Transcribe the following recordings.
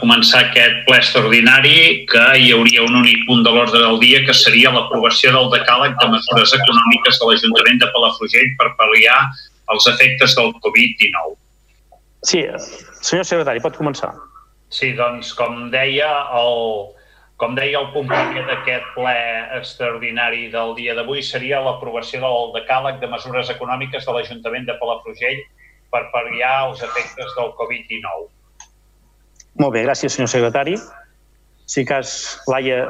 començar aquest ple extraordinari que hi hauria un únic punt de l'ordre del dia que seria l'aprovació del decàleg de mesures econòmiques de l'Ajuntament de Palafrugell per pal·liar els efectes del Covid-19. Sí, senyor secretari, pot començar. Sí, doncs, com deia el, com deia el punt d'aquest ple extraordinari del dia d'avui seria l'aprovació del decàleg de mesures econòmiques de l'Ajuntament de Palafrugell per pal·liar els efectes del Covid-19. Molt bé, gràcies, senyor secretari. Si cas, Laia,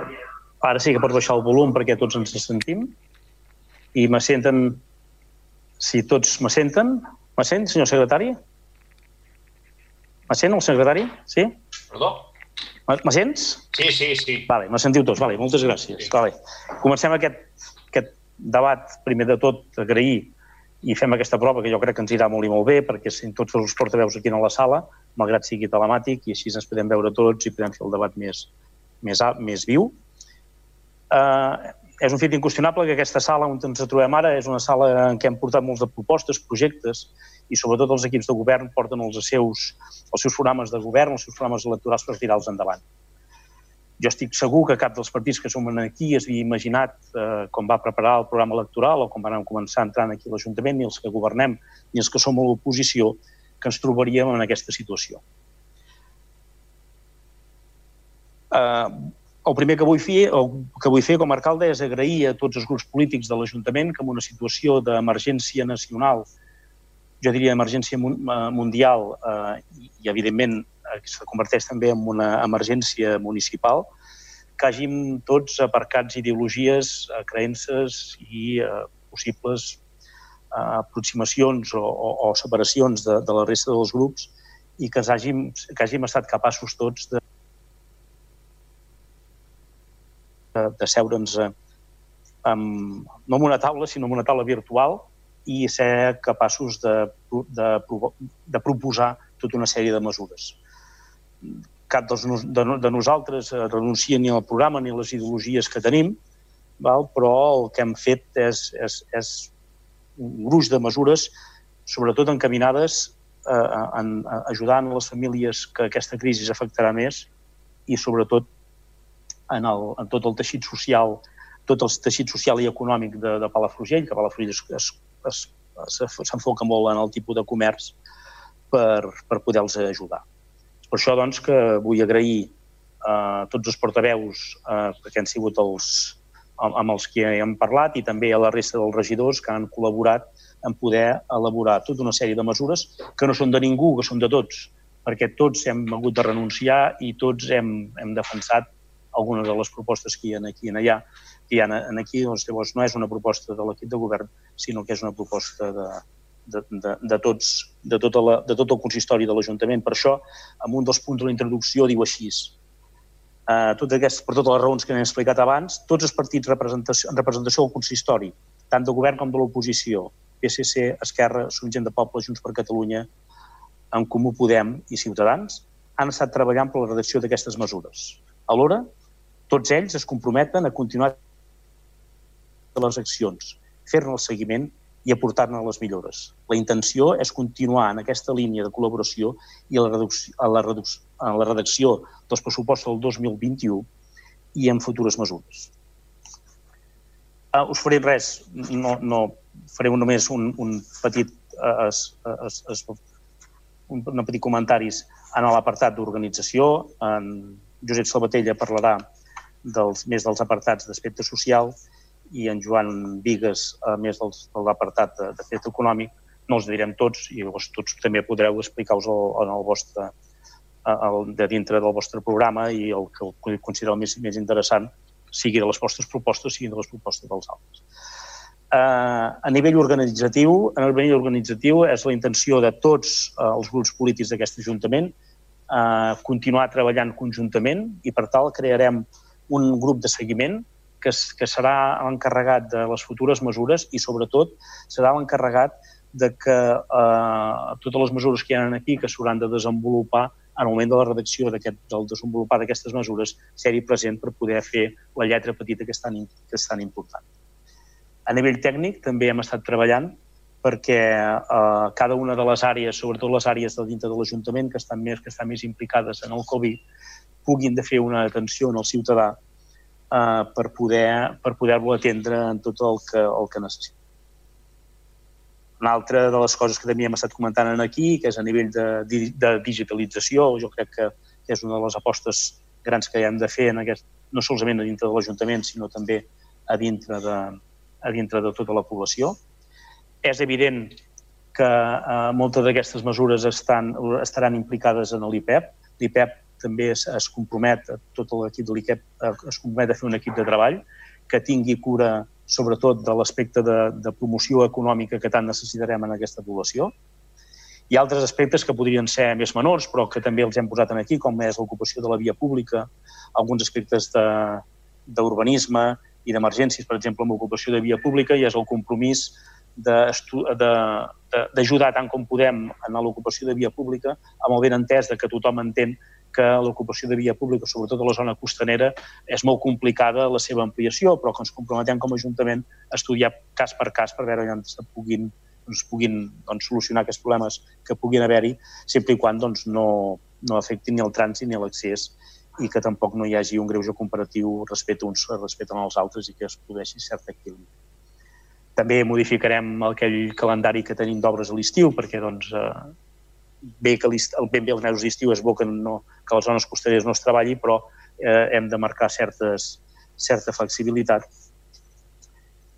ara sí que pots baixar el volum perquè tots ens sentim. I me senten... Si tots me senten... Me sent, senyor secretari? Me sent el secretari? Sí? Perdó? Me, me sents? Sí, sí, sí. Vale, me sentiu tots. Vale, moltes gràcies. Sí. Vale. Comencem aquest, aquest debat, primer de tot, agrair i fem aquesta prova que jo crec que ens irà molt i molt bé perquè si tots els portaveus aquí a la sala, malgrat sigui telemàtic, i així ens podem veure tots i podem fer el debat més, més, més viu. Uh, és un fet inqüestionable que aquesta sala on ens trobem ara és una sala en què hem portat molts de propostes, projectes, i sobretot els equips de govern porten els seus, els seus programes de govern, els seus programes electorals per tirar-los endavant. Jo estic segur que cap dels partits que som aquí es havia imaginat eh, com va preparar el programa electoral o com vam començar entrant aquí a l'Ajuntament, ni els que governem, ni els que som a l'oposició, que ens trobaríem en aquesta situació. Eh, el primer que vull fer, el que vull fer com a alcalde és agrair a tots els grups polítics de l'Ajuntament que en una situació d'emergència nacional, jo diria emergència mundial eh, i, evidentment, se converteix també en una emergència municipal, que hàgim tots aparcats ideologies, eh, creences i eh, possibles eh, aproximacions o, o, o separacions de, de la resta dels grups i que, hàgim, que hàgim estat capaços tots de, de, de seure'ns amb, no en una taula, sinó en una taula virtual i ser capaços de, de, de proposar tota una sèrie de mesures cap dels, de, de nosaltres renuncia ni al programa ni a les ideologies que tenim, val? però el que hem fet és, és, és un gruix de mesures, sobretot encaminades eh, en, a ajudant les famílies que aquesta crisi afectarà més i sobretot en, el, en tot el teixit social, tot el teixit social i econòmic de, de Palafrugell, que Palafrugell s'enfoca molt en el tipus de comerç per, per poder-los ajudar. Per això, doncs, que vull agrair a eh, tots els portaveus eh, que han sigut els, amb els que hem parlat i també a la resta dels regidors que han col·laborat en poder elaborar tota una sèrie de mesures que no són de ningú, que són de tots, perquè tots hem hagut de renunciar i tots hem, hem defensat algunes de les propostes que hi ha aquí i allà, que hi ha aquí, doncs, llavors no és una proposta de l'equip de govern, sinó que és una proposta de, de, de, de, tots, de, tota la, de tot el consistori de l'Ajuntament. Per això, en un dels punts de la introducció diu així, eh, tot aquest, per totes les raons que hem explicat abans, tots els partits representació, en representació del consistori, tant de govern com de l'oposició, PSC, Esquerra, Som Gent de Poble, Junts per Catalunya, en Comú Podem i Ciutadans, han estat treballant per la redacció d'aquestes mesures. Alhora, tots ells es comprometen a continuar les accions, fer-ne el seguiment i aportar-ne les millores. La intenció és continuar en aquesta línia de col·laboració i la reducció, la, reducció, a la redacció dels pressupostos del 2021 i en futures mesures. Uh, us faré res, no, no faré només un, un petit uh, es, es, es, un, un petit comentaris en l'apartat d'organització. En Josep Salvatella parlarà dels, més dels apartats d'aspecte social i en Joan Vigues, a més del, de l'apartat de fet econòmic, no els direm tots i llavors tots també podreu explicar-vos en el vostre, el, de dintre del vostre programa i el que considereu més, més interessant sigui de les vostres propostes, sigui de les propostes dels altres. Uh, a nivell organitzatiu, a nivell organitzatiu és la intenció de tots uh, els grups polítics d'aquest Ajuntament uh, continuar treballant conjuntament i per tal crearem un grup de seguiment que, que serà l'encarregat de les futures mesures i, sobretot, serà l'encarregat de que eh, totes les mesures que hi ha aquí que s'hauran de desenvolupar en el moment de la redacció del desenvolupar d'aquestes mesures ser-hi present per poder fer la lletra petita que és, tan, que és tan important. A nivell tècnic també hem estat treballant perquè eh, cada una de les àrees, sobretot les àrees de dintre de l'Ajuntament que estan més que estan més implicades en el Covid, puguin de fer una atenció al ciutadà eh, per poder per poder-lo atendre en tot el que, el que necessita. Una altra de les coses que també hem estat comentant aquí, que és a nivell de, de digitalització, jo crec que és una de les apostes grans que hem de fer en aquest, no solament a dintre de l'Ajuntament, sinó també a dintre de, a dintre de tota la població. És evident que eh, moltes d'aquestes mesures estan, estaran implicades en l'IPEP. L'IPEP també es, es compromet, tot l'equip de l'IPEP eh, es compromet a fer un equip de treball que tingui cura sobretot de l'aspecte de, de promoció econòmica que tant necessitarem en aquesta població. Hi ha altres aspectes que podrien ser més menors, però que també els hem posat aquí, com és l'ocupació de la via pública, alguns aspectes d'urbanisme i d'emergències, per exemple, amb l'ocupació de via pública, i és el compromís d'ajudar tant com podem en l'ocupació de via pública, amb el ben entès de que tothom entén que l'ocupació de via pública, sobretot a la zona costanera, és molt complicada la seva ampliació, però que ens comprometem com a Ajuntament a estudiar cas per cas per veure on es puguin, doncs, puguin doncs, solucionar aquests problemes que puguin haver-hi, sempre i quan doncs, no, no afectin ni el trànsit ni l'accés i que tampoc no hi hagi un greuge comparatiu respecte uns respecte als altres i que es produeixi cert equilibri. També modificarem aquell calendari que tenim d'obres a l'estiu perquè doncs, eh, bé que el, ben bé els mesos d'estiu és bo que, no, que les zones costaneres no es treballi, però eh, hem de marcar certes, certa flexibilitat.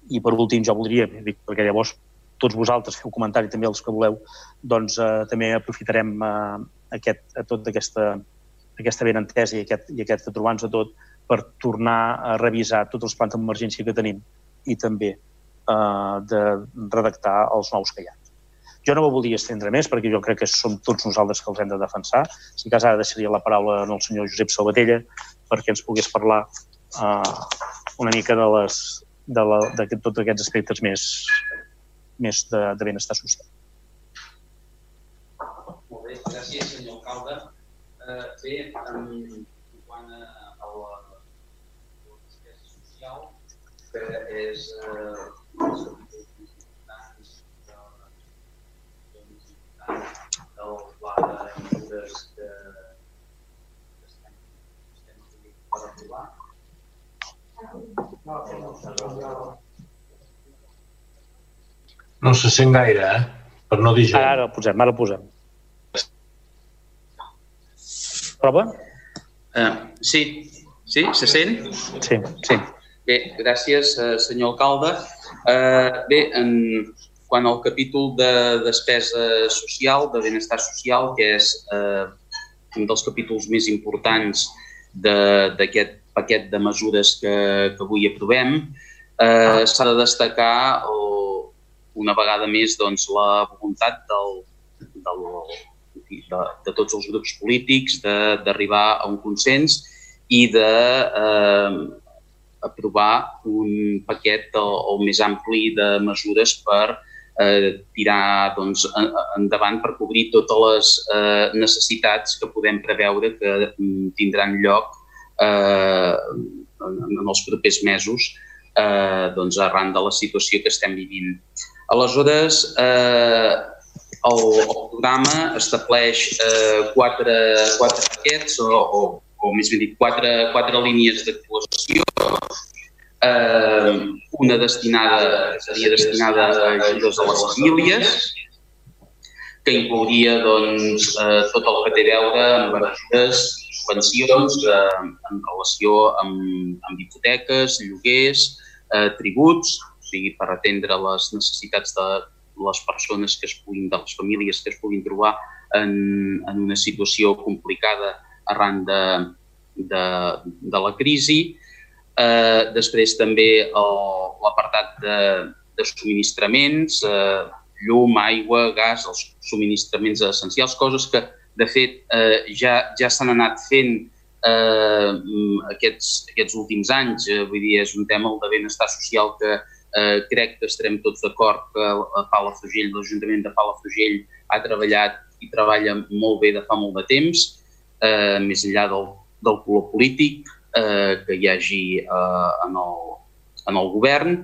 I per últim jo voldria, dic, perquè llavors tots vosaltres feu comentari també els que voleu, doncs eh, també aprofitarem eh, aquest, a tota aquesta, aquesta benentesa i aquest, i aquest trobar-nos a tot per tornar a revisar tots els plans d'emergència que tenim i també eh, de redactar els nous que hi ha. Jo no m'ho volia estendre més perquè jo crec que som tots nosaltres que els hem de defensar. Si cas ara deixaria la paraula al senyor Josep Salvatella perquè ens pogués parlar uh, una mica de, les, de, la, de tots aquests aspectes més, més de, de benestar social. Molt bé, gràcies senyor alcalde. Uh, bé, en, quant a, a la, la despesa social, que és uh, del pla de mesures que, que estem, estem per aprovar. No se sent gaire, eh? Per no dir jo. Ara, ara el posem, ara el posem. Prova? Uh, sí, sí, se sent? Sí, sí. Bé, gràcies, uh, senyor alcalde. Uh, bé, en, quan al capítol de despesa social, de benestar social, que és eh, un dels capítols més importants d'aquest paquet de mesures que, que avui aprovem, eh, s'ha de destacar o, una vegada més doncs, la voluntat del, del, de, de tots els grups polítics d'arribar a un consens i de eh, aprovar un paquet el, el més ampli de mesures per eh, tirar doncs, endavant per cobrir totes les eh, necessitats que podem preveure que mm, tindran lloc eh, en, en els propers mesos eh, doncs, arran de la situació que estem vivint. Aleshores, eh, el, el programa estableix eh, quatre, quatre paquets o, o, o més ben dit, quatre, quatre línies d'actuació eh, una destinada, seria destinada a ajudes a les famílies, que inclouria doncs, eh, tot el que té a veure amb ajudes, subvencions eh, en relació amb, amb hipoteques, lloguers, eh, tributs, sigui, per atendre les necessitats de les persones que es puguin, de les famílies que es puguin trobar en, en una situació complicada arran de, de, de la crisi Eh, després també l'apartat de, de subministraments, eh, llum, aigua, gas, els subministraments essencials, coses que, de fet, eh, ja, ja s'han anat fent eh, aquests, aquests últims anys. Eh, vull dir, és un tema de benestar social que eh, crec que estarem tots d'acord que a Palafrugell, l'Ajuntament de Palafrugell ha treballat i treballa molt bé de fa molt de temps, eh, més enllà del, del color polític, eh, que hi hagi eh, en, el, en el govern.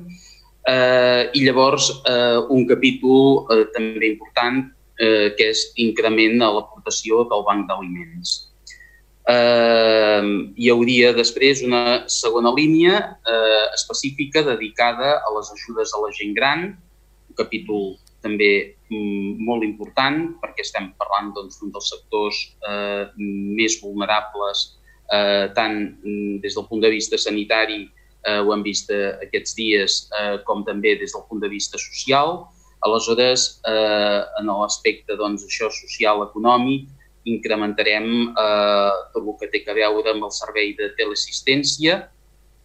Eh, I llavors eh, un capítol eh, també important eh, que és increment a l'aportació del banc d'aliments. Eh, hi hauria després una segona línia eh, específica dedicada a les ajudes a la gent gran, un capítol també mm, molt important perquè estem parlant doncs, d'un dels sectors eh, més vulnerables eh, tant mm, des del punt de vista sanitari, eh, ho hem vist eh, aquests dies, eh, com també des del punt de vista social. Aleshores, eh, en l'aspecte doncs, això social-econòmic, incrementarem eh, tot el que té a veure amb el servei de teleassistència,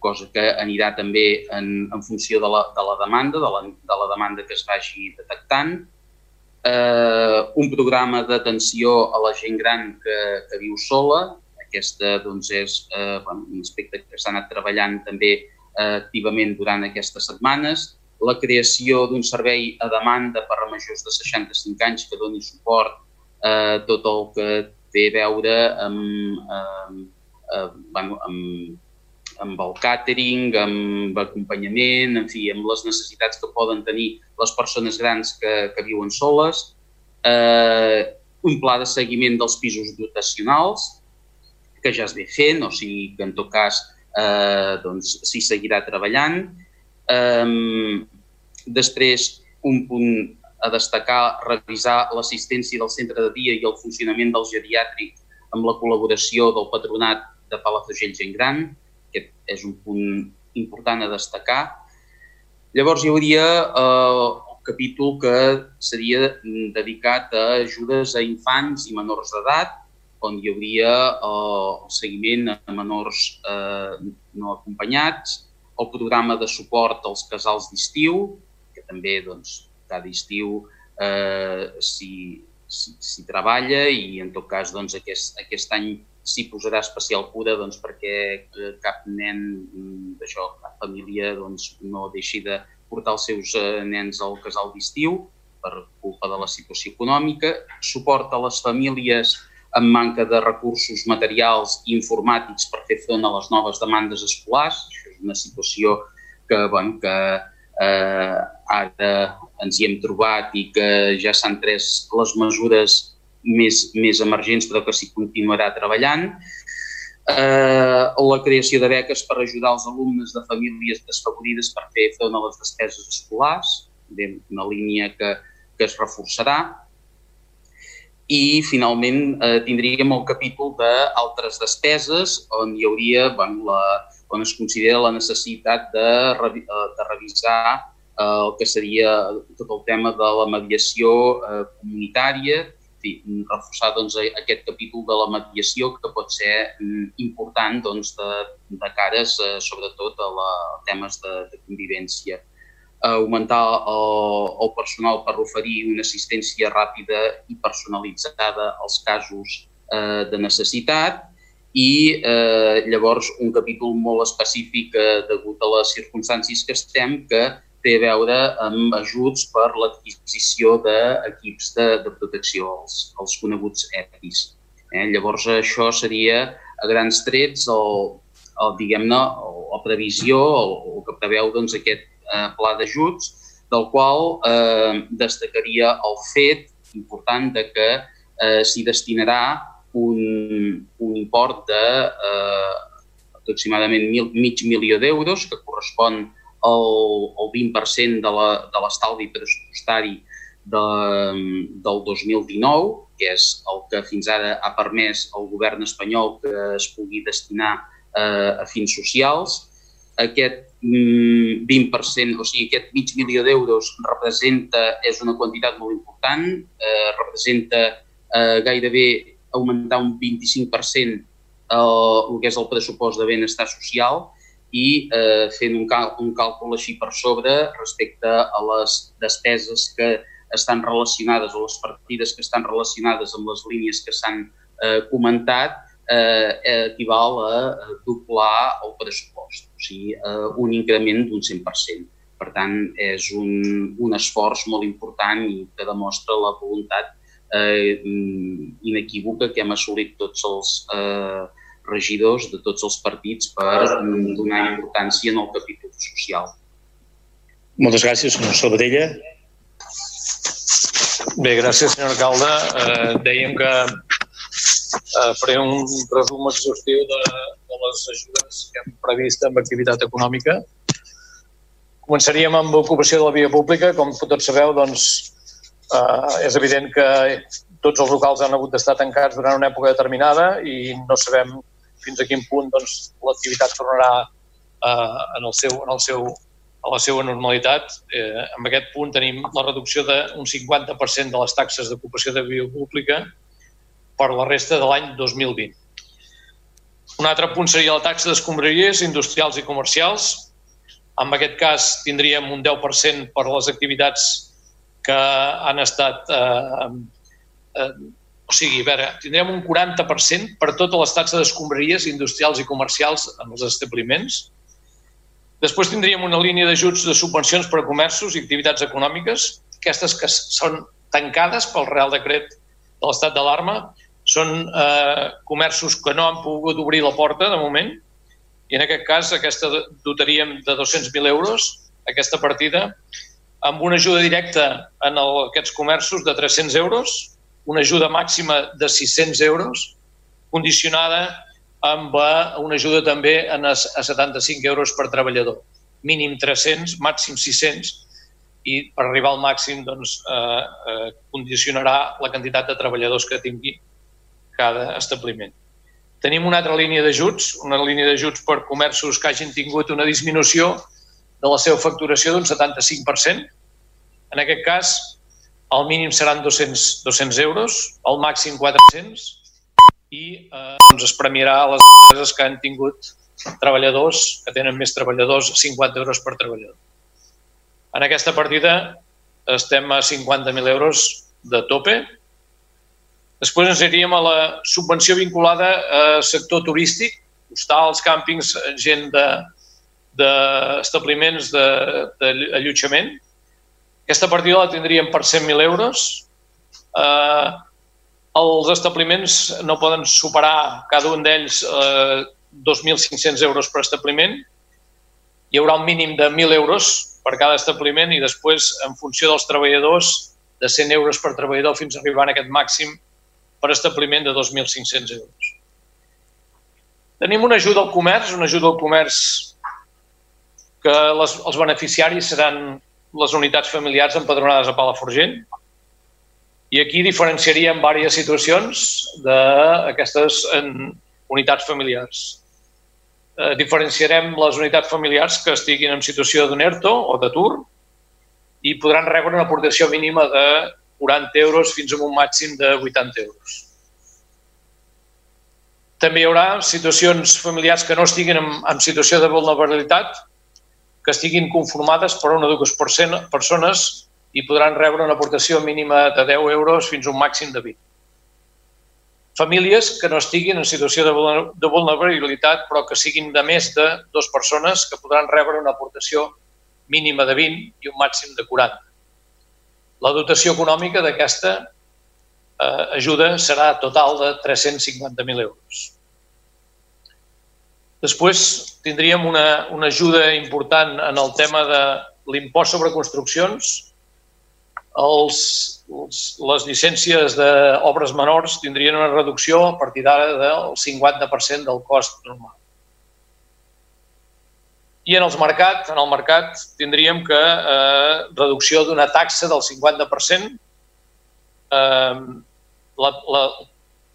cosa que anirà també en, en funció de la, de la demanda, de la, de la demanda que es vagi detectant. Eh, un programa d'atenció a la gent gran que, que viu sola. Aquesta doncs, és eh, bueno, un aspecte que s'ha anat treballant també eh, activament durant aquestes setmanes. La creació d'un servei a demanda per a majors de 65 anys que doni suport eh, tot el que té a veure amb, amb, amb, amb amb el càtering, amb acompanyament, en fi, amb les necessitats que poden tenir les persones grans que, que viuen soles, eh, un pla de seguiment dels pisos dotacionals, que ja es ve fent, o sigui que en tot cas eh, doncs, seguirà treballant. Eh, després, un punt a destacar, revisar l'assistència del centre de dia i el funcionament del geriàtric amb la col·laboració del patronat de Palafrugell Gent Gran, aquest és un punt important a destacar. Llavors hi hauria eh, el capítol que seria dedicat a ajudes a infants i menors d'edat, on hi hauria eh, el seguiment a menors eh, no acompanyats, el programa de suport als casals d'estiu, que també doncs, cada estiu eh, s'hi si, si treballa i en tot cas doncs, aquest, aquest any s'hi posarà especial cura doncs, perquè eh, cap nen mm, d'això, cap família doncs, no deixi de portar els seus eh, nens al casal d'estiu per culpa de la situació econòmica, suport a les famílies amb manca de recursos materials i informàtics per fer front a les noves demandes escolars. Això és una situació que, bueno, que eh, ara ens hi hem trobat i que ja s'han pres les mesures més, més emergents però que s'hi continuarà treballant. Eh, la creació de beques per ajudar els alumnes de famílies desfavorides per fer front a les despeses escolars, una línia que, que es reforçarà. I, finalment, eh, tindríem el capítol d'altres despeses, on hi hauria, bueno, la, on es considera la necessitat de, eh, de revisar el que seria tot el tema de la mediació eh, comunitària, fi, reforçar doncs, aquest capítol de la mediació que pot ser mm, important doncs, de, de cares eh, sobretot a, la, a temes de, de convivència. Augmentar el, el personal per oferir una assistència ràpida i personalitzada als casos eh, de necessitat i eh, llavors un capítol molt específic eh, degut a les circumstàncies que estem que té a veure amb ajuts per l'adquisició d'equips de, de protecció, els, els coneguts EPIs. Eh? Llavors, això seria a grans trets el, el diguem-ne, la previsió, el, el que preveu doncs, aquest eh, pla d'ajuts, del qual eh, destacaria el fet important de que eh, s'hi destinarà un, un import de eh, aproximadament mil, mig milió d'euros, que correspon el, el 20% de l'estalvi pressupostari de, del 2019, que és el que fins ara ha permès al govern espanyol que es pugui destinar eh, a fins socials. Aquest 20%, mm, o sigui, aquest mig milió d'euros representa, és una quantitat molt important, eh, representa eh, gairebé augmentar un 25% eh, el que és el pressupost de benestar social i eh, fent un, cal un càlcul així per sobre respecte a les despeses que estan relacionades o les partides que estan relacionades amb les línies que s'han eh, comentat, eh, equival a, a doblar el pressupost, o sigui, eh, un increment d'un 100%. Per tant, és un, un esforç molt important i que demostra la voluntat eh, inequívoca que hem assolit tots els eh, regidors de tots els partits per donar importància en el capítol social. Moltes gràcies, senyor Salvadella. Bé, gràcies, senyor alcalde. Eh, dèiem que eh, faré un resum exhaustiu de, de les ajudes que hem previst en activitat econòmica. Començaríem amb ocupació de la via pública. Com tots sabeu, doncs, eh, és evident que tots els locals han hagut d'estar tancats durant una època determinada i no sabem fins a quin punt doncs, l'activitat tornarà eh, en, el seu, en, el seu, a la seva normalitat. Eh, en aquest punt tenim la reducció d'un 50% de les taxes d'ocupació de via pública per la resta de l'any 2020. Un altre punt seria la taxa d'escombraries industrials i comercials. En aquest cas tindríem un 10% per les activitats que han estat eh, eh, o sigui, a veure, tindrem un 40% per totes les taxes d'escombraries industrials i comercials en els establiments. Després tindríem una línia d'ajuts de subvencions per a comerços i activitats econòmiques, aquestes que són tancades pel Real Decret de l'estat d'alarma. Són eh, comerços que no han pogut obrir la porta de moment i en aquest cas aquesta dotaríem de 200.000 euros aquesta partida amb una ajuda directa en el, aquests comerços de 300 euros una ajuda màxima de 600 euros, condicionada amb una ajuda també a 75 euros per treballador. Mínim 300, màxim 600 i per arribar al màxim doncs, eh, eh, condicionarà la quantitat de treballadors que tingui cada establiment. Tenim una altra línia d'ajuts, una línia d'ajuts per comerços que hagin tingut una disminució de la seva facturació d'un 75%. En aquest cas, el mínim seran 200, 200 euros, el màxim 400 i eh, doncs es premiarà a les empreses que han tingut treballadors, que tenen més treballadors, 50 euros per treballador. En aquesta partida estem a 50.000 euros de tope. Després ens aniríem a la subvenció vinculada al sector turístic, hostals, càmpings, gent d'establiments de, d'allotjament. De, aquesta partida la tindríem per 100.000 euros. Eh, els establiments no poden superar cada un d'ells eh, 2.500 euros per establiment. Hi haurà un mínim de 1.000 euros per cada establiment i després, en funció dels treballadors, de 100 euros per treballador fins a arribar a aquest màxim per establiment de 2.500 euros. Tenim una ajuda al comerç, una ajuda al comerç que les, els beneficiaris seran les unitats familiars empadronades a Palafrugell. I aquí diferenciaríem diverses situacions d'aquestes unitats familiars. Eh, diferenciarem les unitats familiars que estiguin en situació d'un ERTO o d'atur i podran rebre una aportació mínima de 40 euros fins a un màxim de 80 euros. També hi haurà situacions familiars que no estiguin en, en situació de vulnerabilitat que estiguin conformades per una o dues persones i podran rebre una aportació mínima de 10 euros fins a un màxim de 20. Famílies que no estiguin en situació de vulnerabilitat però que siguin de més de dues persones que podran rebre una aportació mínima de 20 i un màxim de 40. La dotació econòmica d'aquesta eh, ajuda serà total de 350.000 euros. Després tindríem una, una ajuda important en el tema de l'impost sobre construccions. Els, els, les llicències d'obres menors tindrien una reducció a partir d'ara del 50% del cost normal. I en els mercat, en el mercat tindríem que eh, reducció d'una taxa del 50%. Eh, la, la,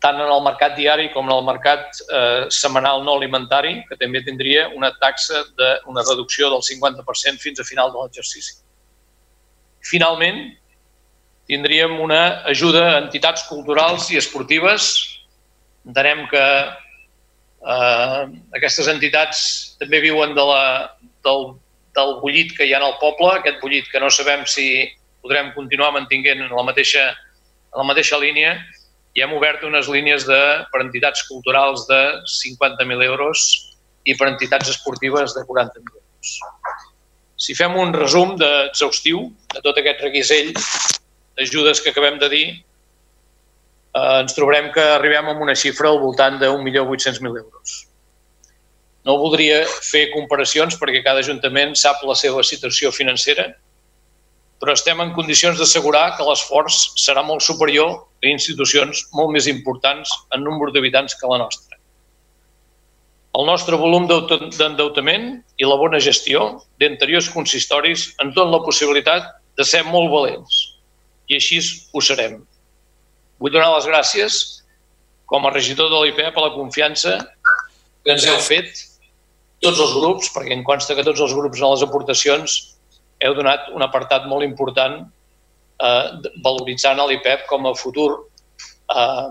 tant en el mercat diari com en el mercat eh, setmanal no alimentari, que també tindria una taxa d'una reducció del 50% fins a final de l'exercici. Finalment, tindríem una ajuda a entitats culturals i esportives. Entenem que eh, aquestes entitats també viuen de la, del, del bullit que hi ha el poble, aquest bullit que no sabem si podrem continuar mantinguent en la mateixa, en la mateixa línia i hem obert unes línies de, per entitats culturals de 50.000 euros i per entitats esportives de 40.000 euros. Si fem un resum de, exhaustiu de tot aquest reguisell d'ajudes que acabem de dir, eh, ens trobarem que arribem a una xifra al voltant de 1.800.000 euros. no voldria fer comparacions perquè cada ajuntament sap la seva situació financera, però estem en condicions d'assegurar que l'esforç serà molt superior a institucions molt més importants en nombre d'habitants que la nostra. El nostre volum d'endeutament i la bona gestió d'anteriors consistoris ens donen la possibilitat de ser molt valents i així ho serem. Vull donar les gràcies com a regidor de l'IPEP a la confiança que ens heu fet tots els grups, perquè em consta que tots els grups en les aportacions heu donat un apartat molt important eh, valoritzant l'IPEP com a futur eh,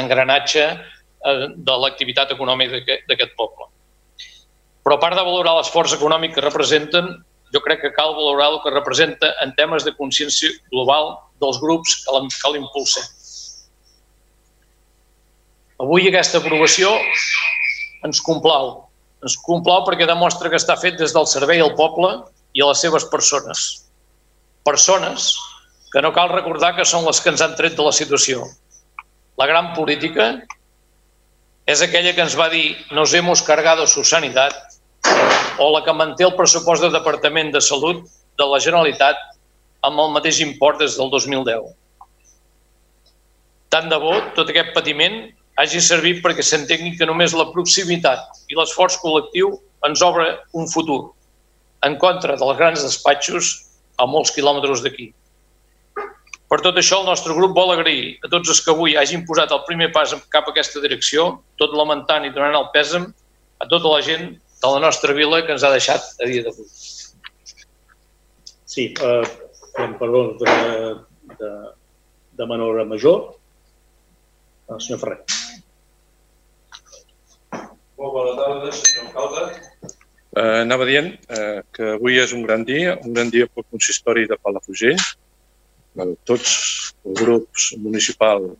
engranatge eh, de l'activitat econòmica d'aquest poble. Però a part de valorar l'esforç econòmic que representen, jo crec que cal valorar el que representa en temes de consciència global dels grups que l'impulsen. Avui aquesta aprovació ens complau. Ens complau perquè demostra que està fet des del servei al poble i a les seves persones. Persones que no cal recordar que són les que ens han tret de la situació. La gran política és aquella que ens va dir nos hemos cargado su sanidad o la que manté el pressupost del Departament de Salut de la Generalitat amb el mateix import des del 2010. Tant de bo tot aquest patiment hagi servit perquè s'entengui que només la proximitat i l'esforç col·lectiu ens obre un futur, en contra dels grans despatxos a molts quilòmetres d'aquí. Per tot això, el nostre grup vol agrair a tots els que avui hagin posat el primer pas cap a aquesta direcció, tot lamentant i donant el pèsam a tota la gent de la nostra vila que ens ha deixat a dia d'avui. Sí, eh, perdó, de, de, de menor a major, el senyor Ferrer. Molt bona tarda, senyor alcalde. Eh, anava dient eh, que avui és un gran dia, un gran dia pel consistori de Palafrugell. Eh, tots els grups municipals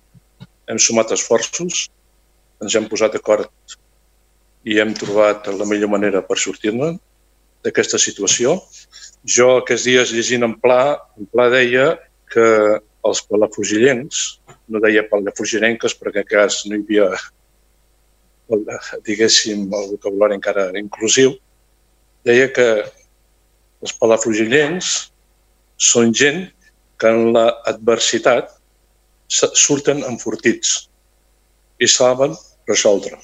hem sumat esforços, ens hem posat d'acord i hem trobat la millor manera per sortir-ne d'aquesta situació. Jo aquests dies llegint en pla, en pla deia que els palafrugellencs, no deia palafrugellenques perquè en cas no hi havia diguéssim, el vocabulari encara inclusiu, deia que els palafrugellents són gent que en l'adversitat surten enfortits i saben resoldre.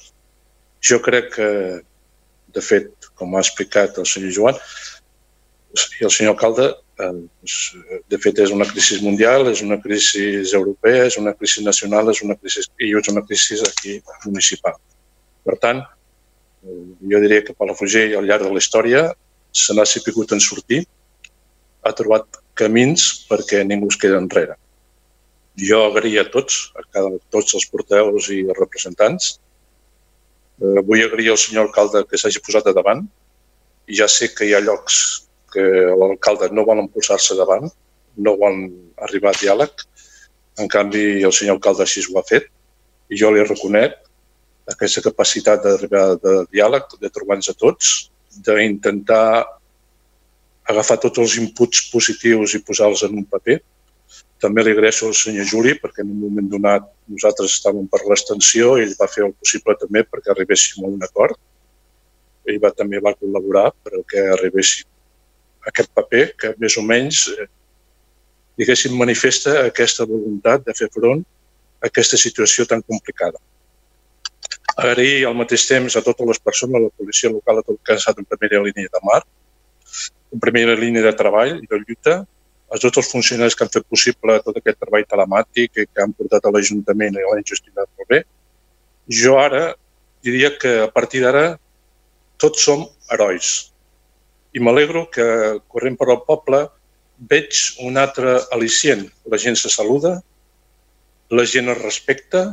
Jo crec que, de fet, com ha explicat el senyor Joan i el senyor alcalde, eh, de fet és una crisi mundial, és una crisi europea, és una crisi nacional, és una crisi, i és una crisi aquí municipal. Per tant, eh, jo diria que Palafrugell al llarg de la història se n'ha sapigut en sortir, ha trobat camins perquè ningú es queda enrere. Jo agraïa a tots, a cada, tots els porteus i els representants. Eh, vull agrair al senyor alcalde que s'hagi posat a davant. Ja sé que hi ha llocs que l'alcalde no vol impulsar-se davant, no vol arribar a diàleg. En canvi, el senyor alcalde així ho ha fet i jo li reconec aquesta capacitat d'arribar de diàleg, de trobar-nos a tots, d'intentar agafar tots els inputs positius i posar-los en un paper. També li agraeixo al senyor Juli perquè en un moment donat nosaltres estàvem per l'extensió i ell va fer el possible també perquè arribéssim a un acord. Ell va, també va col·laborar perquè arribéssim a aquest paper que més o menys eh, diguéssim manifesta aquesta voluntat de fer front a aquesta situació tan complicada. Agrair al mateix temps a totes les persones, a la policia local, a tot que ha estat en primera línia de mar, en primera línia de treball i de lluita, a tots els funcionaris que han fet possible tot aquest treball telemàtic que han portat a l'Ajuntament i l'han gestionat molt bé. Jo ara diria que a partir d'ara tots som herois. I m'alegro que corrent per al poble veig un altre al·licient. La gent se saluda, la gent es respecta,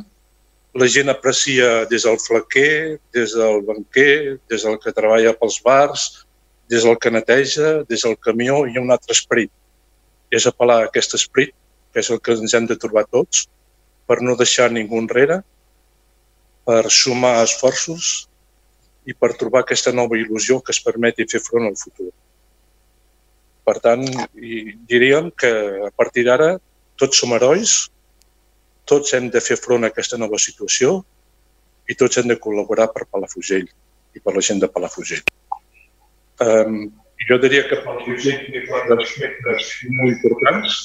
la gent aprecia des del flaquer, des del banquer, des del que treballa pels bars, des del que neteja, des del camió, ha un altre esperit. És apel·lar a aquest esperit, que és el que ens hem de trobar tots, per no deixar ningú enrere, per sumar esforços i per trobar aquesta nova il·lusió que es permeti fer front al futur. Per tant, diríem que a partir d'ara tots som herois, tots hem de fer front a aquesta nova situació i tots hem de col·laborar per Palafrugell. i per la gent de Palafrugell. Um, jo diria que Palafrugell té quatre aspectes molt importants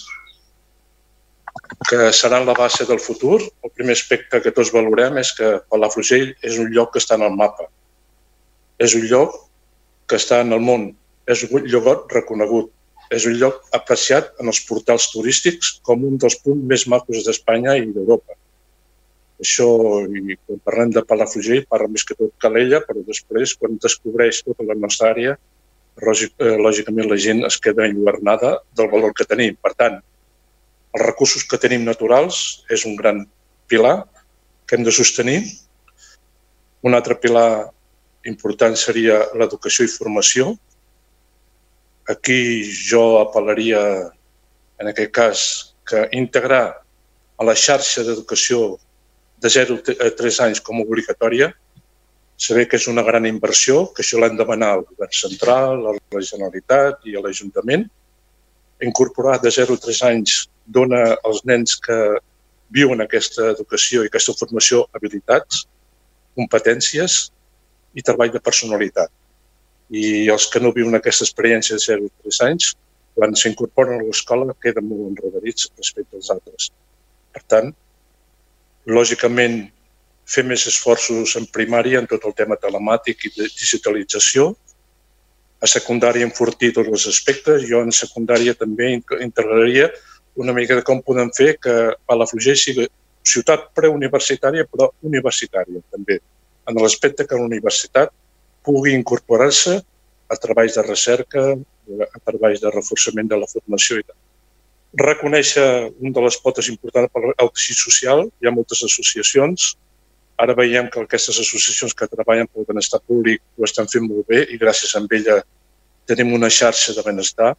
que seran la base del futur. El primer aspecte que tots valorem és que Palafrugell és un lloc que està en el mapa. És un lloc que està en el món. És un lloc reconegut. És un lloc apreciat en els portals turístics com un dels punts més macos d'Espanya i d'Europa. Això, i quan parlem de Palafrugell, parla més que tot Calella, però després, quan descobreix tota la nostra àrea, eh, lògicament la gent es queda enlluernada del valor que tenim. Per tant, els recursos que tenim naturals és un gran pilar que hem de sostenir. Un altre pilar important seria l'educació i formació. Aquí jo apel·laria, en aquest cas, que integrar a la xarxa d'educació de 0 a 3 anys com obligatòria, saber que és una gran inversió, que això l'han de demanar al govern central, a la Generalitat i a l'Ajuntament, incorporar de 0 a 3 anys dona als nens que viuen aquesta educació i aquesta formació habilitats, competències i treball de personalitat. I els que no viuen aquesta experiència de 0 a 3 anys, quan s'incorporen a l'escola, queden molt enredarits respecte als altres. Per tant, lògicament, fer més esforços en primària en tot el tema telemàtic i de digitalització, a secundària enfortir tots els aspectes. Jo en secundària també integraria una mica de com podem fer que Palafrugell sigui ciutat preuniversitària, però universitària també, en l'aspecte que la universitat pugui incorporar-se a treballs de recerca, a treballs de reforçament de la formació i tal. Reconèixer un de les potes importants per al teixit social, hi ha moltes associacions, ara veiem que aquestes associacions que treballen pel benestar públic ho estan fent molt bé i gràcies a ella tenim una xarxa de benestar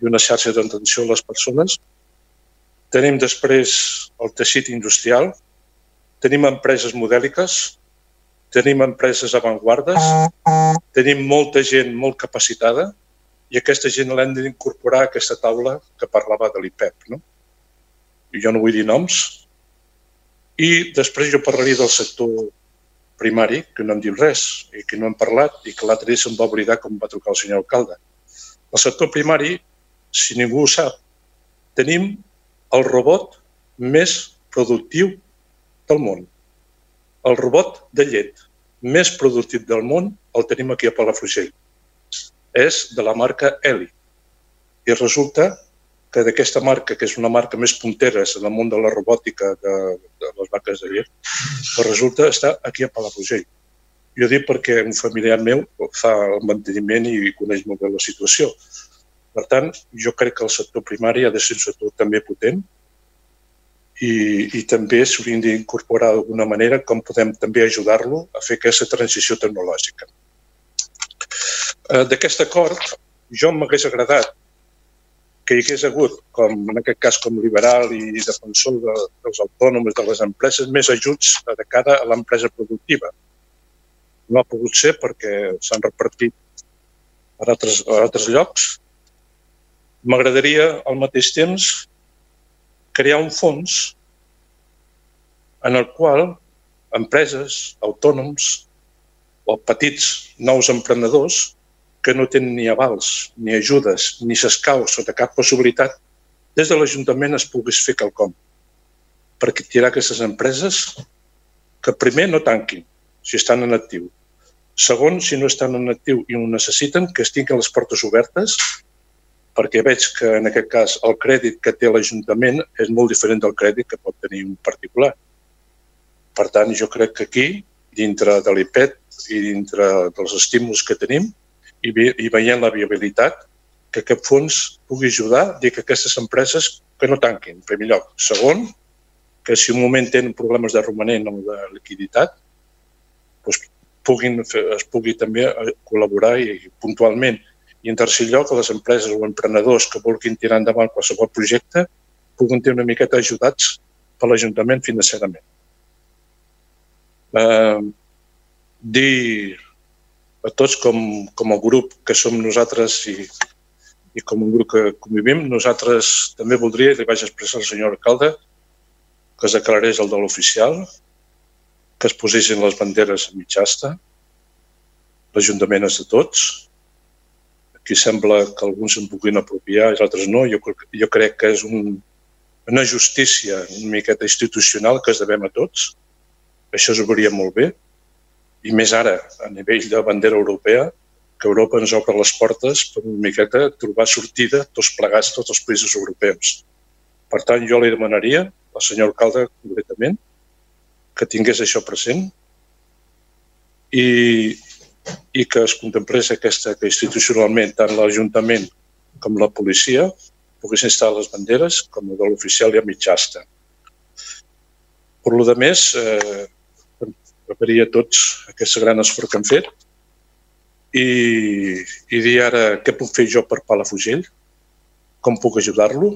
i una xarxa d'atenció a les persones. Tenim després el teixit industrial, tenim empreses modèliques, tenim empreses avantguardes, tenim molta gent molt capacitada i aquesta gent l'hem d'incorporar a aquesta taula que parlava de l'IPEP. No? Jo no vull dir noms. I després jo parlaria del sector primari, que no em diu res i que no hem parlat i que l'altre dia se'm va oblidar com va trucar el senyor alcalde. El sector primari, si ningú ho sap, tenim el robot més productiu del món. El robot de llet més productiu del món el tenim aquí a Palafrugell. És de la marca Eli. I resulta que d'aquesta marca, que és una marca més punteres en el món de la robòtica de, de les vaques de llet, resulta està aquí a Palafrugell. Jo dic perquè un familiar meu fa el manteniment i coneix molt bé la situació. Per tant, jo crec que el sector primari ha de ser un sector també potent i, i també s'haurien d'incorporar d'alguna manera com podem també ajudar-lo a fer aquesta transició tecnològica. Eh, d'aquest acord, jo m'hagués agradat que hi hagués hagut, com en aquest cas com liberal i defensor de, dels autònoms de les empreses, més ajuts de cara a l'empresa productiva. No ha pogut ser perquè s'han repartit a altres, a altres llocs, M'agradaria, al mateix temps, crear un fons en el qual empreses, autònoms o petits nous emprenedors que no tenen ni avals, ni ajudes, ni s'escau sota cap possibilitat, des de l'Ajuntament es pogués fer quelcom perquè tirar aquestes empreses que primer no tanquin, si estan en actiu. Segon, si no estan en actiu i ho necessiten, que es tinguin les portes obertes perquè veig que en aquest cas el crèdit que té l'Ajuntament és molt diferent del crèdit que pot tenir un particular. Per tant, jo crec que aquí, dintre de l'IPET i dintre dels estímuls que tenim, i, i veient la viabilitat, que aquest fons pugui ajudar a dir que aquestes empreses que no tanquin, en primer lloc. Segon, que si un moment tenen problemes de romanent o de liquiditat, doncs puguin es pugui també col·laborar i puntualment i en tercer lloc, les empreses o emprenedors que vulguin tirar endavant qualsevol projecte puguin tenir una miqueta ajudats per l'Ajuntament financerament. Eh, dir a tots com, com a grup que som nosaltres i, i com un grup que convivim, nosaltres també voldria, li vaig expressar al senyor alcalde, que es declarés el de l'oficial, que es posessin les banderes a mitjasta, l'Ajuntament és de tots. Aquí sembla que alguns en puguin apropiar i altres no. Jo, jo crec que és un, una justícia una miqueta institucional que es devem a tots. Això es veuria molt bé. I més ara, a nivell de bandera europea, que Europa ens obre les portes per una miqueta trobar sortida tots plegats, tots els països europeus. Per tant, jo li demanaria al senyor alcalde concretament que tingués això present i, i que es contemplés aquesta, que institucionalment tant l'Ajuntament com la policia poguessin estar les banderes com la de l'oficial i a mitjasta. Per lo de més, eh, prepararia tots aquest gran esforç que han fet i, i dir ara què puc fer jo per Palafrugell, com puc ajudar-lo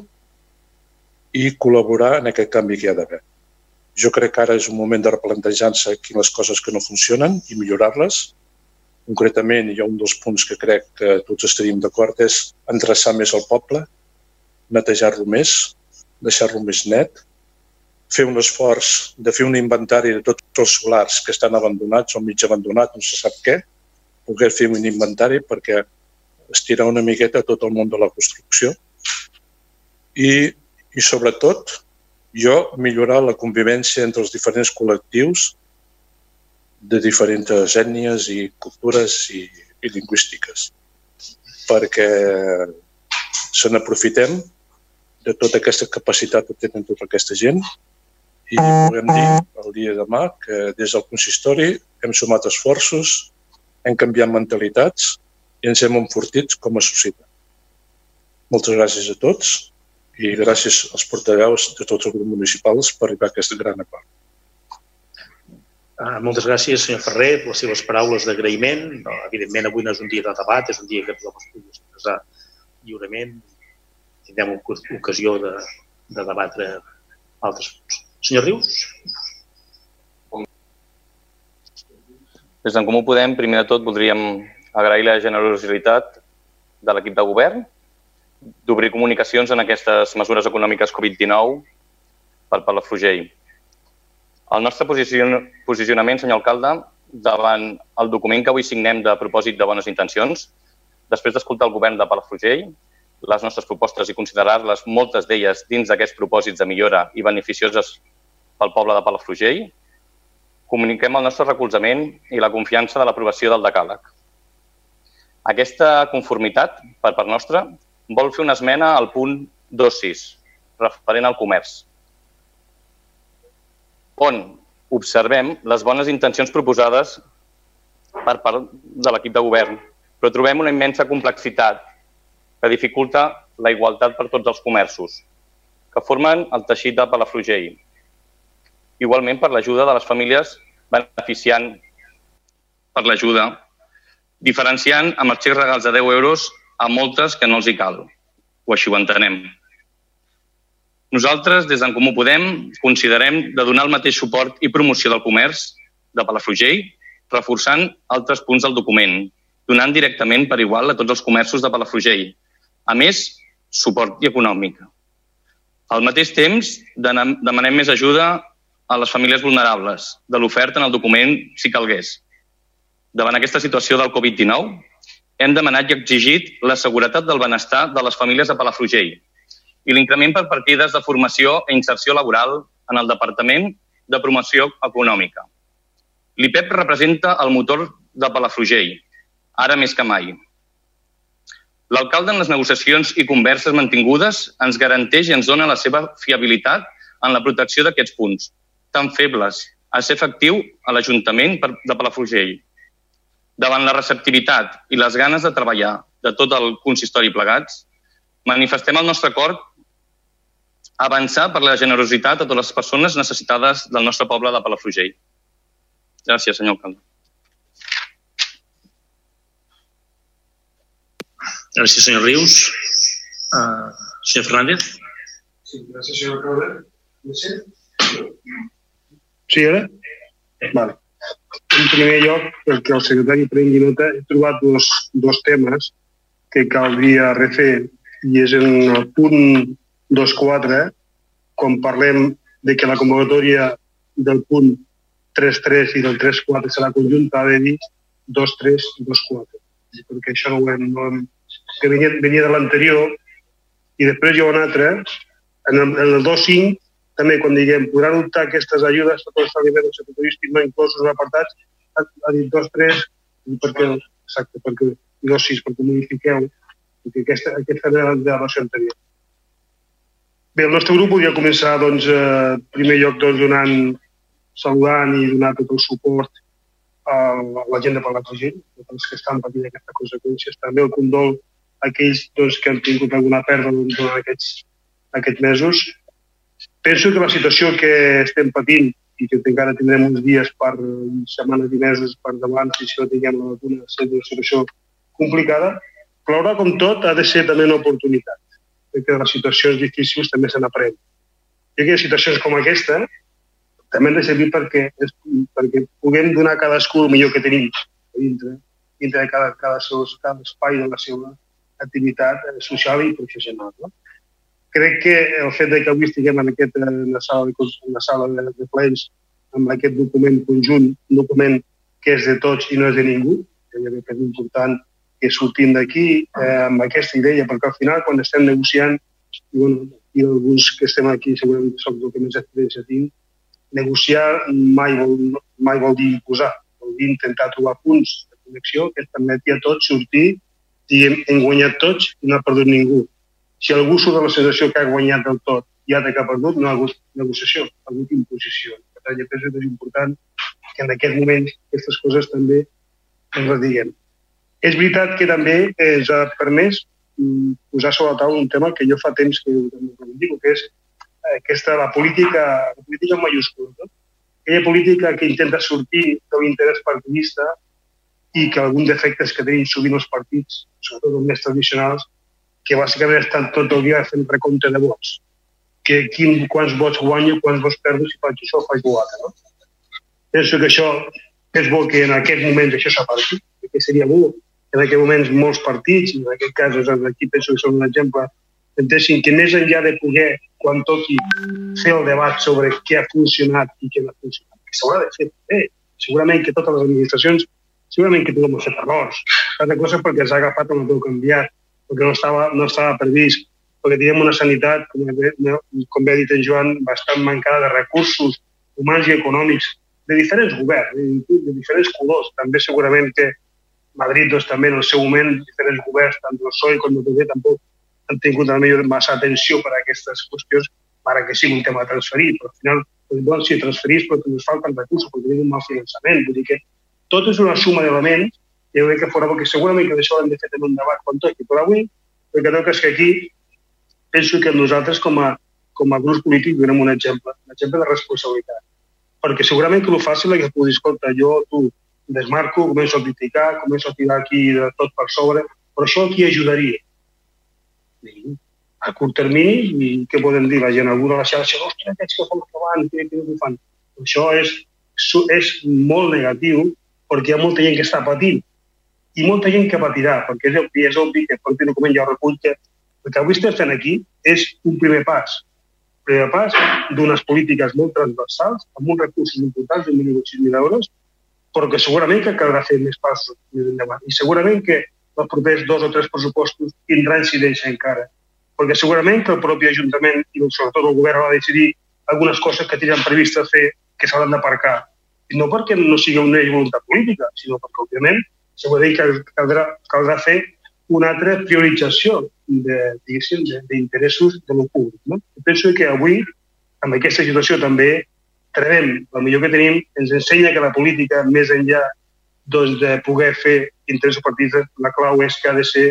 i col·laborar en aquest canvi que hi ha d'haver. Jo crec que ara és un moment de replantejar-se quines coses que no funcionen i millorar-les. Concretament, hi ha un dels punts que crec que tots estaríem d'acord, és endreçar més el poble, netejar-lo més, deixar-lo més net, fer un esforç de fer un inventari de tots els solars que estan abandonats o mig abandonats, no se sap què, poder fer un inventari perquè estirar una miqueta tot el món de la construcció. I, i sobretot jo millorar la convivència entre els diferents col·lectius de diferents ètnies i cultures i, i lingüístiques perquè se n'aprofitem de tota aquesta capacitat que tenen tota aquesta gent i podem dir el dia de demà que des del consistori hem sumat esforços, hem canviat mentalitats i ens hem enfortit com a societat. Moltes gràcies a tots i gràcies als portaveus de tots els grups municipals per arribar a aquest gran acord. Uh, moltes gràcies, senyor Ferrer, per les seves paraules d'agraïment. No, evidentment, avui no és un dia de debat, és un dia que tothom es expressar lliurement. Tindrem ocasió de, de debatre altres punts. Senyor Rius? Des d'en Comú Podem, primer de tot, voldríem agrair la generositat de l'equip de govern d'obrir comunicacions en aquestes mesures econòmiques Covid-19 per Palafrugell. El nostre posicionament, senyor alcalde, davant el document que avui signem de propòsit de bones intencions, després d'escoltar el govern de Palafrugell, les nostres propostes i considerar-les, moltes d'elles, dins d'aquests propòsits de millora i beneficioses pel poble de Palafrugell, comuniquem el nostre recolzament i la confiança de l'aprovació del decàleg. Aquesta conformitat, per part nostra, vol fer una esmena al punt 2.6, referent al comerç, on observem les bones intencions proposades per part de l'equip de govern, però trobem una immensa complexitat que dificulta la igualtat per tots els comerços, que formen el teixit de Palafrugell. Igualment per l'ajuda de les famílies beneficiant per l'ajuda, diferenciant amb els xecs regals de 10 euros a moltes que no els hi cal, o així ho entenem. Nosaltres, des d'en Comú Podem, considerem de donar el mateix suport i promoció del comerç de Palafrugell, reforçant altres punts del document, donant directament per igual a tots els comerços de Palafrugell. A més, suport i econòmic. Al mateix temps, demanem més ajuda a les famílies vulnerables de l'oferta en el document si calgués. Davant aquesta situació del Covid-19, hem demanat i exigit la seguretat del benestar de les famílies de Palafrugell i l'increment per partides de formació i inserció laboral en el Departament de Promoció Econòmica. L'IPEP representa el motor de Palafrugell, ara més que mai. L'alcalde en les negociacions i converses mantingudes ens garanteix i ens dona la seva fiabilitat en la protecció d'aquests punts, tan febles, a ser efectiu a l'Ajuntament de Palafrugell davant la receptivitat i les ganes de treballar de tot el consistori plegats, manifestem el nostre acord avançar per la generositat a totes les persones necessitades del nostre poble de Palafrugell. Gràcies, senyor alcalde. Gràcies, senyor Rius. Uh, senyor Fernández. Sí, gràcies, senyor alcalde. Sí, ara? Eh. Vale. En primer lloc, perquè el secretari prengui nota, he trobat dos, dos temes que caldria refer i és en el punt 2.4, quan parlem de que la convocatòria del punt 3.3 i del 3.4 serà conjunta, ha de dir 2, 3 i 2, 4. Perquè això no ho hem... No hem que venia, venia de l'anterior i després hi ha un altre, en el, en el 2.5, també quan diguem podran optar aquestes ajudes a tots els nivells del no inclosos apartats, ha, dit 2.3 perquè, exacte, perquè, i 2.6 perquè modifiqueu, perquè aquesta, aquesta era la versió anterior. Bé, el nostre grup volia començar, doncs, eh, en primer lloc, doncs, donant, saludant i donar tot el suport a la gent de Palafrugell, tots els que estan patint aquestes conseqüències, també el condol a aquells doncs, que han tingut alguna pèrdua doncs, durant aquests, aquests mesos. Penso que la situació que estem patint i que encara tindrem uns dies per setmanes i mesos per davant, si no tinguem una situació complicada, però ara, com tot, ha de ser també una oportunitat que de les situacions difícils també se n'aprèn. I que situacions com aquesta també han de servir perquè, perquè puguem donar a cadascú el millor que tenim dintre, dintre de cada, cada, seus, cada espai de la seva activitat social i professional. No? Crec que el fet de que avui estiguem en, aquest, en la sala, de, en la sala de, de plens amb aquest document conjunt, un document que és de tots i no és de ningú, que és important que sortim d'aquí eh, amb aquesta idea, perquè al final quan estem negociant, i, bueno, i alguns que estem aquí segurament som el que més experiència tinc, negociar mai vol, mai vol dir imposar, vol dir intentar trobar punts de connexió que ens permeti a tots sortir i hem, hem guanyat tots i no ha perdut ningú. Si algú surt de la sensació que ha guanyat del tot i ha que ha perdut, no ha hagut negociació, ha hagut imposició. Per tant, jo penso que és important que en aquest moment aquestes coses també ens les diguem. És veritat que també ens ha permès mm, posar sobre la taula un tema que jo fa temps que dic, que és eh, aquesta, la política, la política majúscula. No? Aquella política que intenta sortir de l'interès partidista i que alguns defectes que tenim sovint els partits, sobretot els més tradicionals, que bàsicament estan tot el dia fent recompte de vots. Que quin, quants vots guanyo, quants vots perdo, si faig això faig l'altre. No? Penso que això és bo que en aquest moment això s'aparti, que seria bo en aquest moment molts partits, en aquest cas els aquí penso que són un exemple, entessin que més enllà de poder, quan toqui, fer el debat sobre què ha funcionat i què no ha funcionat, que s'haurà de fer bé. Segurament que totes les administracions, segurament que tothom ha fet errors. Cada cosa perquè s'ha agafat el teu canviat, perquè no estava, no estava previst, perquè tenim una sanitat, com, com bé ha dit en Joan, bastant mancada de recursos humans i econòmics de diferents governs, de, de diferents colors. També segurament que Madrid doncs, també en el seu moment diferents governs, tant del PSOE com del PP, tampoc han tingut la millor massa atenció per a aquestes qüestions, para que sigui un tema a transferir, però al final doncs, bueno, sí, transferís però ens falten recursos, perquè tenim un mal finançament. Vull dir que tot és una suma d'elements i jo crec que fora perquè segurament que d'això hem de fer en un debat quan toqui. Però avui el que toca és que aquí penso que nosaltres com a, com a grups polítics donem un exemple, un exemple de responsabilitat. Perquè segurament que el fàcil és que tu escolta, jo, tu, desmarco, començo a criticar, començo a tirar aquí de tot per sobre, però això qui ajudaria? A curt termini, i què podem dir? La gent, de la xarxa, ostres, aquests que fan davant, què, què, què fan? Això és, és molt negatiu perquè hi ha molta gent que està patint i molta gent que patirà, perquè és obvi, és obvi que el propi document ja recull que el que avui estem fent aquí és un primer pas. Primer pas d'unes polítiques molt transversals, amb uns recursos importants, de 1.800.000 euros, però que segurament que caldrà fer més passos més endavant. I segurament que els propers dos o tres pressupostos tindran incidència encara. Perquè segurament que el propi Ajuntament i sobretot el govern de decidir algunes coses que tenen previst fer que s'hauran d'aparcar. I no perquè no sigui una voluntat política, sinó perquè, òbviament, segurament que caldrà, caldrà fer una altra priorització d'interessos de, de lo públic. No? penso que avui, amb aquesta situació també, trebem el millor que tenim, ens ensenya que la política, més enllà doncs, de poder fer interessos partits, la clau és que ha de ser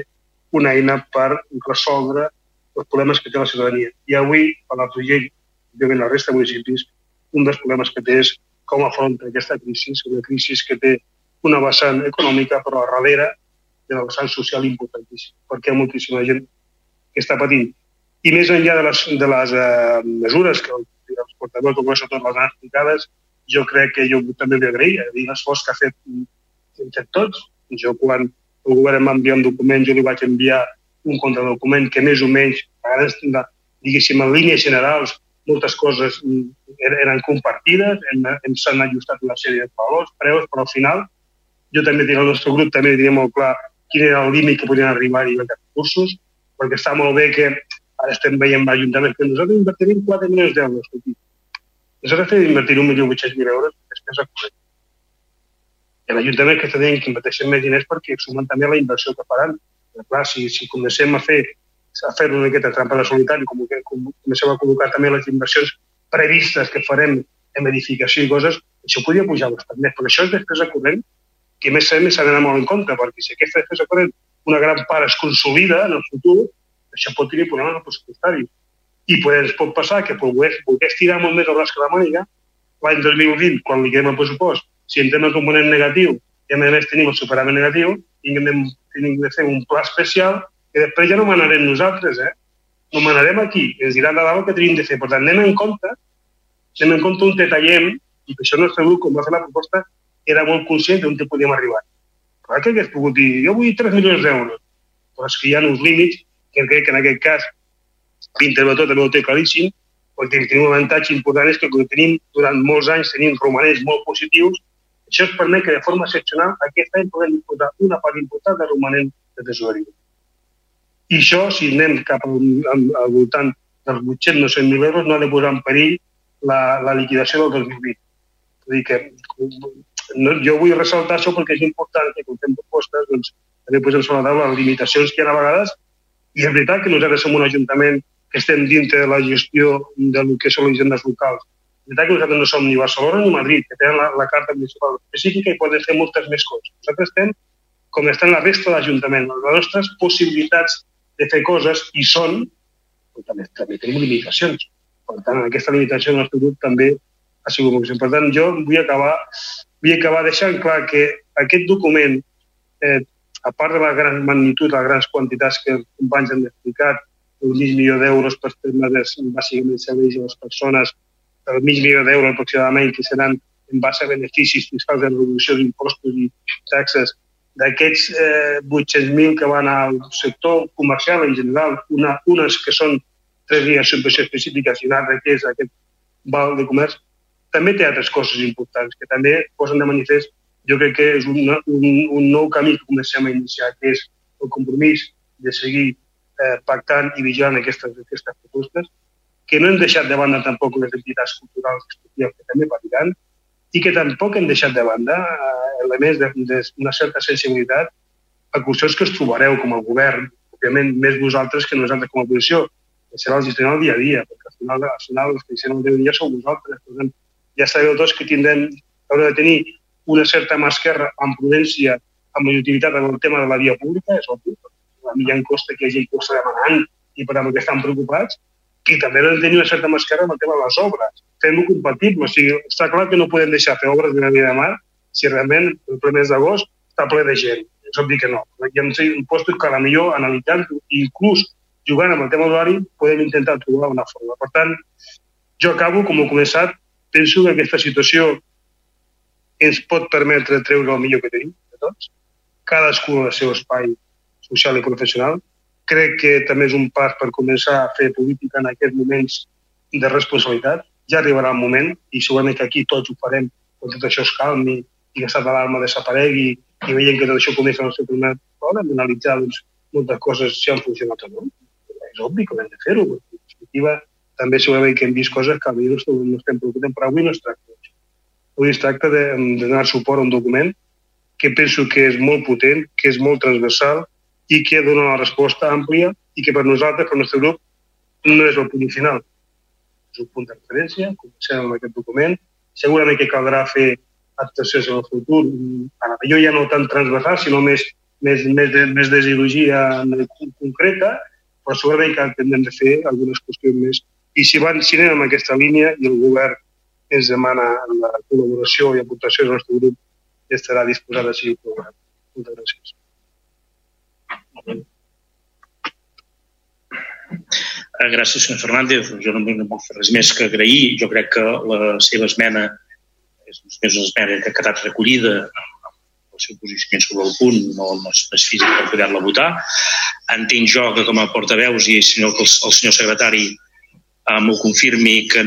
una eina per resoldre els problemes que té la ciutadania. I avui, a la Frugell, òbviament la resta de municipis, un dels problemes que té és com afronta aquesta crisi, una crisi que té una vessant econòmica, però a darrere de la vessant social importantíssima, perquè hi ha moltíssima gent que està patint. I més enllà de les, de les uh, mesures que els portaveus del Congreso totes les explicades, jo crec que jo també li agraïa, l'esforç que ha fet, hem fet tots. Jo, quan el govern em va enviar un document, jo li vaig enviar un contradocument que més o menys, a vegades, diguéssim, en línies generals, moltes coses eren compartides, hem, s'han ajustat una sèrie de valors, preus, però al final jo també tinc el nostre grup, també tenia molt clar quin era el límit que podien arribar-hi aquests recursos, perquè està molt bé que ara estem veient ajuntaments que nosaltres invertiríem 4 milions d'euros. Nosaltres estem invertir 1.800.000 euros en despesa corrent. I l'Ajuntament que tenen que inverteixen més diners perquè sumen també la inversió que faran. Però, clar, si, si comencem a fer a fer una miqueta trampa de solitari, com, com comencem a col·locar també les inversions previstes que farem en edificació i coses, això podria pujar bastant més, però això és despesa corrent que més s'ha d'anar molt en compte, perquè si aquesta despesa corrent una gran part es consolida en el futur, això pot tenir problemes pressupostari. I pues, pot passar que volgués, volgués tirar molt més el braç que la màniga, l'any 2020, quan li quedem el pressupost, si entrem el component negatiu i a més tenim el superament negatiu, tinguem de, de fer un pla especial que després ja no manarem nosaltres, eh? No manarem aquí, ens diran de dalt que tenim de fer. Per tant, anem en compte, anem en compte on detallem, i per això el nostre grup, com va fer la proposta, era molt conscient d'on te podíem arribar. Clar que hagués pogut dir, jo vull 3 milions d'euros, però és que hi ha uns límits que crec que en aquest cas l'interventor també ho té claríssim, perquè tenim un avantatge important és que com tenim durant molts anys tenim romanents molt positius, això ens permet que de forma excepcional aquest any podem disposar una part important de romanent de tesoreria. I això, si anem cap al, al, al voltant dels 800-900.000 euros, no ha de posar en perill la, la liquidació del 2020. Vull dir que no, jo vull ressaltar això perquè és important que quan fem propostes doncs, també posem sobre la taula les limitacions que hi ha a vegades i és veritat que nosaltres som un ajuntament estem dintre de la gestió del que són les agendes locals. És veritat que nosaltres no som ni Barcelona ni Madrid, que tenen la, la carta municipal específica i poden fer moltes més coses. Nosaltres estem com estan la resta de l'Ajuntament. Les nostres possibilitats de fer coses i són, però també, també tenim limitacions. Per tant, aquesta limitació del nostre grup també ha sigut molt important. Per tant, jo vull acabar, vull acabar deixant clar que aquest document, eh, a part de la gran magnitud, les grans quantitats que els companys han explicat, el mig milió d'euros per temes bàsicament serveis a les persones, el mig milió d'euros aproximadament que seran en base a beneficis fiscals de reducció d'impostos i taxes, d'aquests eh, 800.000 que van al sector comercial en general, una, unes que són tres de subvenció específiques i altra que és aquest val de comerç, també té altres coses importants que també posen de manifest jo crec que és un, un, un nou camí que comencem a iniciar, que és el compromís de seguir eh, pactant i vigilant aquestes, aquestes propostes, que no hem deixat de banda tampoc les entitats culturals que també patiran, i que tampoc hem deixat de banda eh, elements d'una certa sensibilitat a qüestions que us trobareu com a govern, òbviament més vosaltres que nosaltres com a oposició, que serà el gestionar el dia a dia, perquè al final, al final els que gestionen el dia a dia sou vosaltres. Per tant, ja sabeu tots que tindrem, haurem de tenir una certa mà esquerra amb prudència, amb la utilitat en el tema de la via pública, és obvi, a mi ja em costa que hi hagi ho demanant i per tant que estan preocupats, i també hem de tenir una certa mascara amb el tema de les obres. Fem-ho compatible. O sigui, està clar que no podem deixar fer obres de la via de mar si realment el ple mes d'agost està ple de gent. És obvi que no. Hi ha impostos que a la millor analitzant inclús jugant amb el tema d'horari, podem intentar trobar una forma. Per tant, jo acabo, com he començat, penso que aquesta situació ens pot permetre treure el millor que tenim de tots, cadascú el seu espai social i professional, crec que també és un pas per començar a fer política en aquests moments de responsabilitat. Ja arribarà el moment i segurament que aquí tots ho farem quan tot això es calmi i que l'estat d'alarma desaparegui i veient que tot això comença el seu primer haurem d'analitzar doncs, moltes coses si han funcionat o no. És obvi que hem de fer-ho. En definitiva, també segurament que hem vist coses que potser no, no estem preocupant, però avui no es tracta d'això. Avui es tracta de, de donar suport a un document que penso que és molt potent, que és molt transversal i que dona una resposta àmplia i que per nosaltres, per el nostre grup, no és el punt final. És un punt de referència, comencem amb aquest document. Segurament que caldrà fer actuacions en el futur, a la millor ja no tan transversal, sinó més, més, més, de, més desideologia concreta, però segurament que hem de fer algunes qüestions més. I si, van, si anem en aquesta línia i el govern ens demana la col·laboració i aportació del nostre grup, estarà disposat a seguir el programa. Moltes gràcies. Eh, gràcies, senyor Fernández. Jo no, no fer res més que agrair. Jo crec que la seva esmena és una esmena que ha quedat recollida el seu posicionament sobre el punt, no, no és, no és físic per poder-la votar. Entenc jo que com a portaveus i sinó que el, el senyor secretari eh, m'ho confirmi que,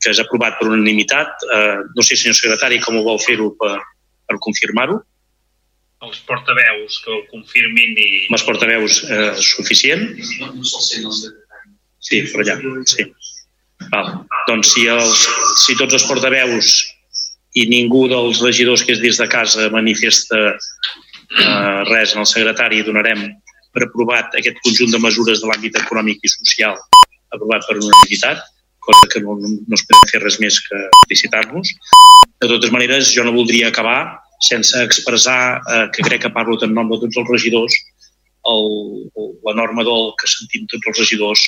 que és aprovat per unanimitat. Eh, no sé, senyor secretari, com ho vol fer-ho per, per confirmar-ho. Els portaveus que ho confirmin i... Amb els portaveus eh, suficient? Sí, per allà, sí. Val. Doncs si, els, si tots els portaveus i ningú dels regidors que és dins de casa manifesta eh, res en el secretari, donarem per aprovat aquest conjunt de mesures de l'àmbit econòmic i social aprovat per unanimitat, cosa que no, no es pot fer res més que felicitar-nos. De totes maneres, jo no voldria acabar sense expressar, eh, que crec que parlo en nom de tots els regidors, l'enorme dol que sentim tots els regidors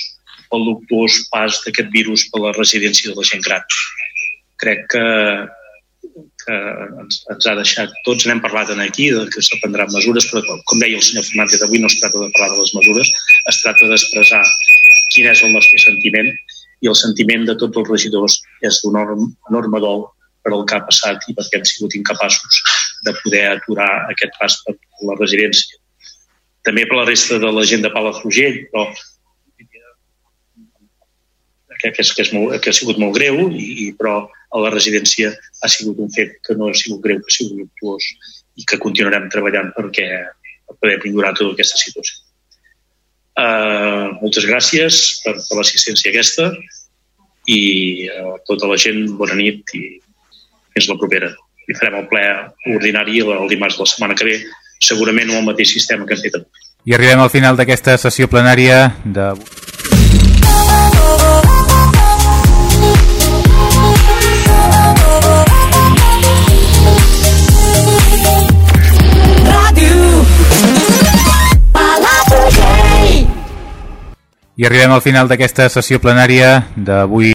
pel dubtós pas d'aquest virus per la residència de la gent gran. Crec que, que ens, ens ha deixat, tots n'hem parlat en aquí, de que s'ha prendran mesures, però com deia el senyor Fernández, avui no es tracta de parlar de les mesures, es tracta d'expressar quin és el nostre sentiment i el sentiment de tots els regidors és d'un enorme, enorme dol per el que ha passat i perquè hem sigut incapaços de poder aturar aquest pas per la residència. També per la resta de la gent de Palafrugell, però que, que, és, que, és molt, que ha sigut molt greu, i, però a la residència ha sigut un fet que no ha sigut greu, que ha sigut luctuós i que continuarem treballant perquè per poder millorar tota aquesta situació. Uh, moltes gràcies per, per l'assistència aquesta i a uh, tota la gent, bona nit i fins la propera. I farem el ple ordinari el dimarts de la setmana que ve, segurament amb el mateix sistema que hem fet avui. I arribem al final d'aquesta sessió plenària de... I arribem al final d'aquesta sessió plenària d'avui